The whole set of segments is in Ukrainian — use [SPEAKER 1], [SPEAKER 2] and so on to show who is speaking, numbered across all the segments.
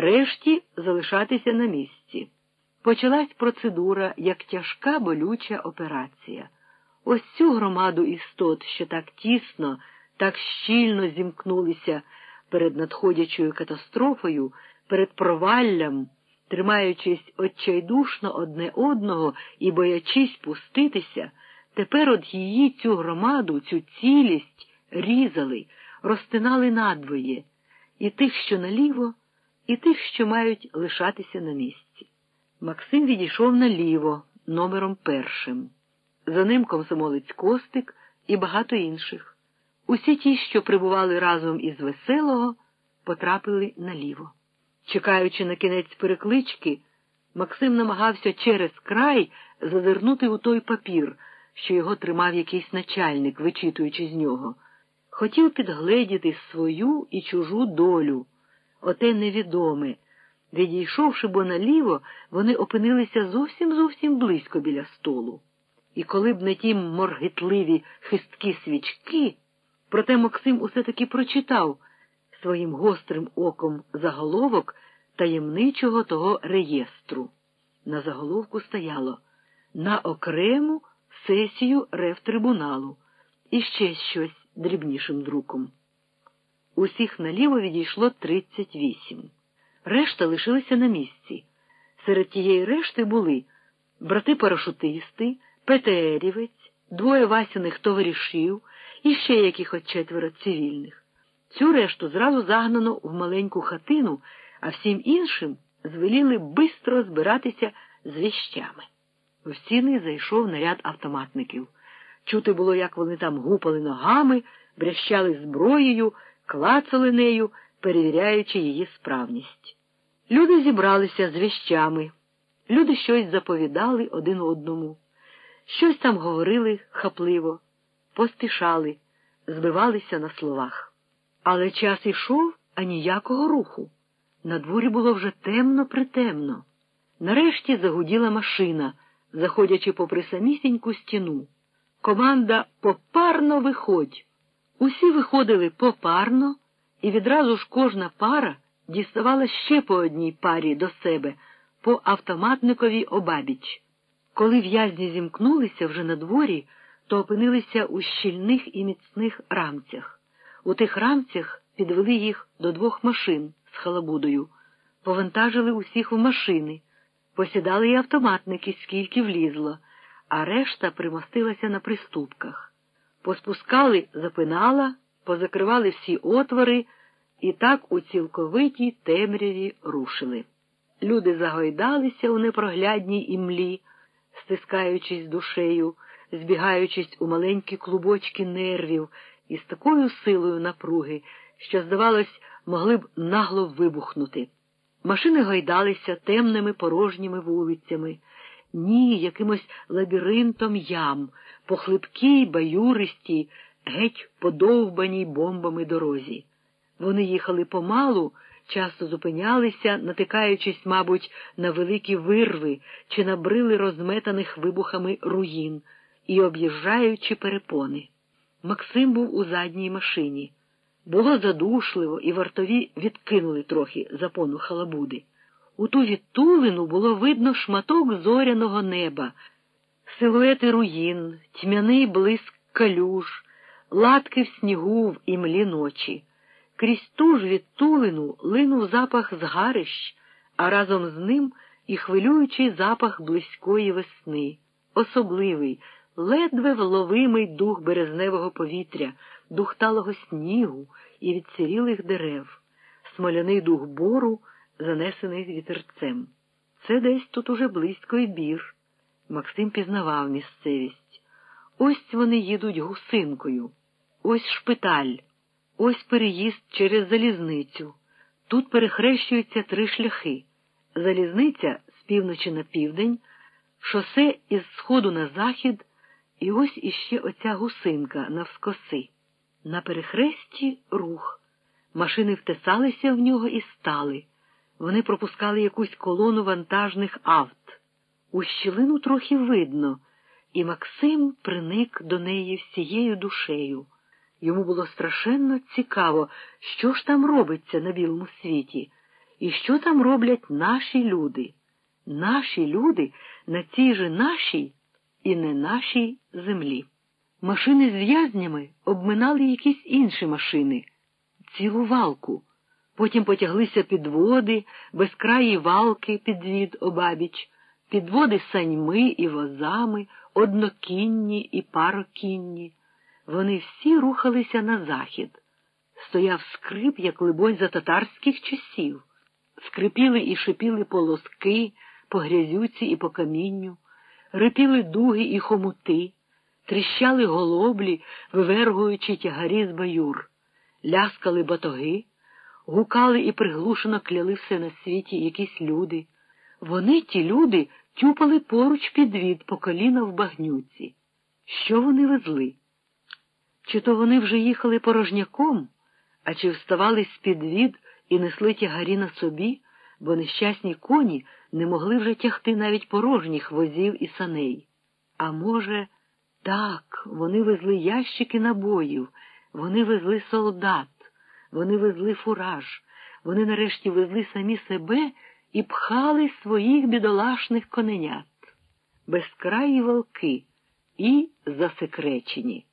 [SPEAKER 1] решті залишатися на місці. Почалась процедура як тяжка болюча операція. Ось цю громаду істот, що так тісно, так щільно зімкнулися перед надходячою катастрофою, перед проваллям, тримаючись отчайдушно одне одного і боячись пуститися, тепер от її цю громаду, цю цілість різали, розтинали надвоє, і тих, що наліво, і тих, що мають лишатися на місці. Максим відійшов наліво, номером першим. За ним комсомолець Костик і багато інших. Усі ті, що прибували разом із веселого, потрапили наліво. Чекаючи на кінець переклички, Максим намагався через край зазирнути у той папір, що його тримав якийсь начальник, вичитуючи з нього. Хотів підгледіти свою і чужу долю, оте невідоме. Відійшовши бо наліво, вони опинилися зовсім зовсім близько біля столу. І коли б не ті моргитливі хисткі свічки, проте Максим усе таки прочитав своїм гострим оком заголовок таємничого того реєстру. На заголовку стояло на окрему сесію ревтрибуналу і ще щось дрібнішим друком. Усіх наліво відійшло 38. Решта лишилися на місці. Серед тієї решти були брати парашутисти, ПТРівець, двоє Васяних товаришів і ще якихось четверо цивільних. Цю решту зразу загнано в маленьку хатину, а всім іншим звеліли бистро збиратися з віщами. В стіни зайшов наряд автоматників. Чути було, як вони там гупали ногами, брящали зброєю, клацали нею, перевіряючи її справність. Люди зібралися з віщами, люди щось заповідали один одному, щось там говорили хапливо, поспішали, збивалися на словах. Але час ішов, а ніякого руху. На дворі було вже темно притемно. Нарешті загуділа машина, заходячи попри самісіньку стіну. Команда попарно виходь. Усі виходили попарно, і відразу ж кожна пара діставала ще по одній парі до себе, по автоматниковій обабіч. Коли в'язні зімкнулися вже на дворі, то опинилися у щільних і міцних рамцях. У тих рамцях підвели їх до двох машин з халабудою, повантажили усіх в машини, посідали й автоматники, скільки влізло, а решта примостилася на приступках. Поспускали запинала, позакривали всі отвори і так у цілковитій темряві рушили. Люди загойдалися у непроглядній імлі, стискаючись душею, збігаючись у маленькі клубочки нервів із такою силою напруги, що, здавалось, могли б нагло вибухнути. Машини гойдалися темними порожніми вулицями, ні, якимось лабіринтом ям, по хлипкій, баюристій, геть подовбаній бомбами дорозі. Вони їхали помалу, часто зупинялися, натикаючись, мабуть, на великі вирви чи на брили розметаних вибухами руїн і об'їжджаючи перепони. Максим був у задній машині. Було задушливо, і вартові відкинули трохи запону халабуди. У ту відтулину було видно шматок зоряного неба, силуети руїн, тьмяний блиск калюж, латки в снігу в імлі ночі. Крізь ту ж відтулину линув запах згарищ, а разом з ним і хвилюючий запах близької весни, особливий, ледве вловимий дух березневого повітря, дух талого снігу і відсирілих дерев, смоляний дух бору, занесений вітерцем. Це десь тут уже близько й бір. Максим пізнавав місцевість. Ось вони їдуть гусинкою, ось шпиталь. Ось переїзд через залізницю. Тут перехрещуються три шляхи. Залізниця з півночі на південь, шосе із сходу на захід, і ось іще оця гусинка навскоси. На перехресті рух. Машини втесалися в нього і стали. Вони пропускали якусь колону вантажних авт. У щілину трохи видно, і Максим приник до неї всією душею. Йому було страшенно цікаво, що ж там робиться на білому світі, І що там роблять наші люди? Наші люди на цій же нашій і не нашій землі. Машини з в'язнями обминали якісь інші машини, цілу валку. Потім потяглися підводи, безкраї валки підвід обабіч, підводи саньми і возами, однокінні і парокінні. Вони всі рухалися на захід. Стояв скрип, як либонь, за татарських часів. Скрипіли і шипіли полоски по грязюці і по камінню, рипіли дуги і хомути, тріщали голоблі, вивергуючи тягарі з баюр, ляскали батоги, гукали і приглушено кляли все на світі якісь люди. Вони, ті люди, тюпали поруч підвід по коліна в багнюці. Що вони везли? Чи то вони вже їхали порожняком, а чи вставали з підвід і несли тягарі на собі, бо нещасні коні не могли вже тягти навіть порожніх возів і саней. А може, так, вони везли ящики набоїв, вони везли солдат, вони везли фураж, вони нарешті везли самі себе і пхали своїх бідолашних коненят. Безкраї волки і засекречені.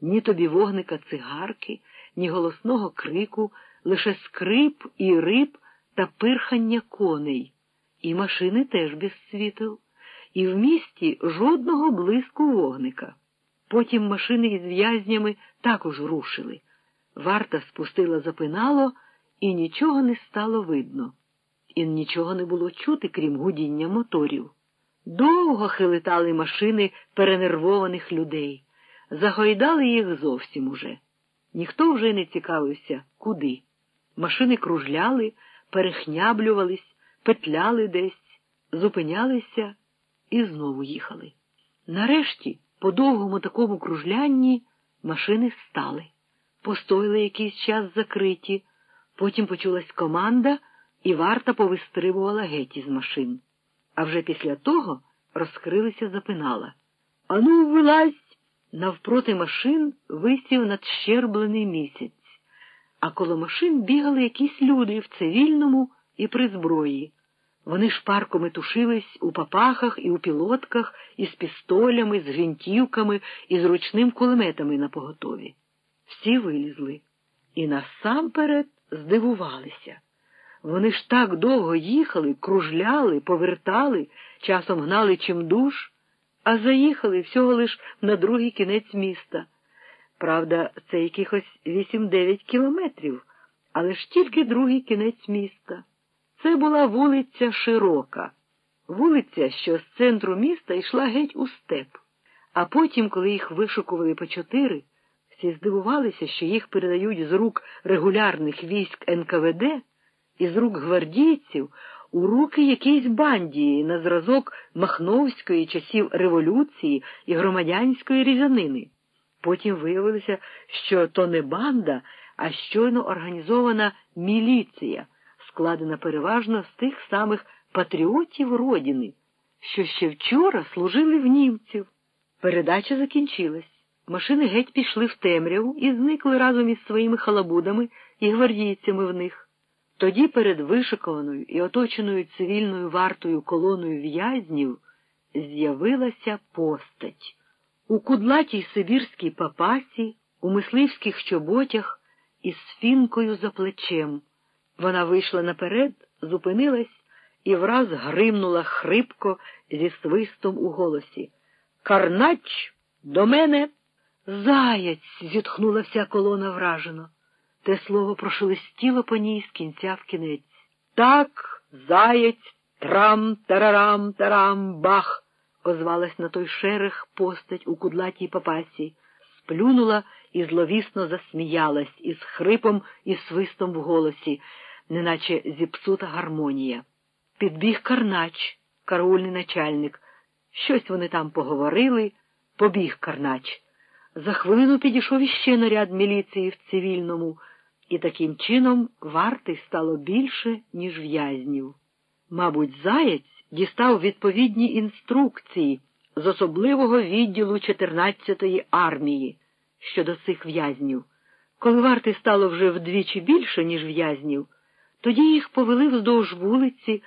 [SPEAKER 1] Ні тобі вогника цигарки, ні голосного крику, лише скрип і риб та пирхання коней. І машини теж без світел, і в місті жодного блиску вогника. Потім машини із в'язнями також рушили. Варта спустила запинало, і нічого не стало видно. І нічого не було чути, крім гудіння моторів. Довго хилитали машини перенервованих людей, загойдали їх зовсім уже. Ніхто вже не цікавився, куди. Машини кружляли, перехняблювались, петляли десь, зупинялися і знову їхали. Нарешті, по довгому такому кружлянні, машини стали. Постояли якийсь час закриті, потім почулась команда, і варта повистрибувала геть із машин. А вже після того розкрилися запинала. Ану, вилазь! Навпроти машин висів надщерблений місяць, а коло машин бігали якісь люди в цивільному і при зброї. Вони шпарко метушились у папахах і у пілотках, із пістолями, з гвинтівками і з ручним кулеметами на поготові. Всі вилізли і насамперед здивувалися. Вони ж так довго їхали, кружляли, повертали, часом гнали чимдуж, а заїхали всього лиш на другий кінець міста. Правда, це якихось вісім-дев'ять кілометрів, але ж тільки другий кінець міста. Це була вулиця Широка, вулиця, що з центру міста йшла геть у степ. А потім, коли їх вишукували по чотири, всі здивувалися, що їх передають з рук регулярних військ НКВД і з рук гвардійців у руки якійсь бандії на зразок Махновської часів революції і громадянської різанини. Потім виявилося, що то не банда, а щойно організована міліція, складена переважно з тих самих патріотів родини, що ще вчора служили в німців. Передача закінчилась. Машини геть пішли в темряву і зникли разом із своїми халабудами і гвардійцями в них. Тоді перед вишикованою і оточеною цивільною вартою колоною в'язнів з'явилася постать. У кудлатій сибірській папасі, у мисливських чоботях із фінкою за плечем. Вона вийшла наперед, зупинилась і враз гримнула хрипко зі свистом у голосі. Карнач до мене. Заяць. зітхнула вся колона вражено. Те слово прошелестіло по ній з кінця в кінець. Так, заєць, трам, тарарам, тарам, бах, озвалась на той шерех постать у кудлатій папасі, сплюнула і зловісно засміялась із хрипом і свистом в голосі, неначе зіпсута гармонія. Підбіг Карнач, караульний начальник. Щось вони там поговорили, побіг Карнач. За хвилину підійшов іще наряд міліції в цивільному і таким чином вартий стало більше, ніж в'язнів. Мабуть, заєць дістав відповідні інструкції з особливого відділу 14-ї армії щодо цих в'язнів. Коли вартий стало вже вдвічі більше, ніж в'язнів, Тоді їх повели вздовж вулиці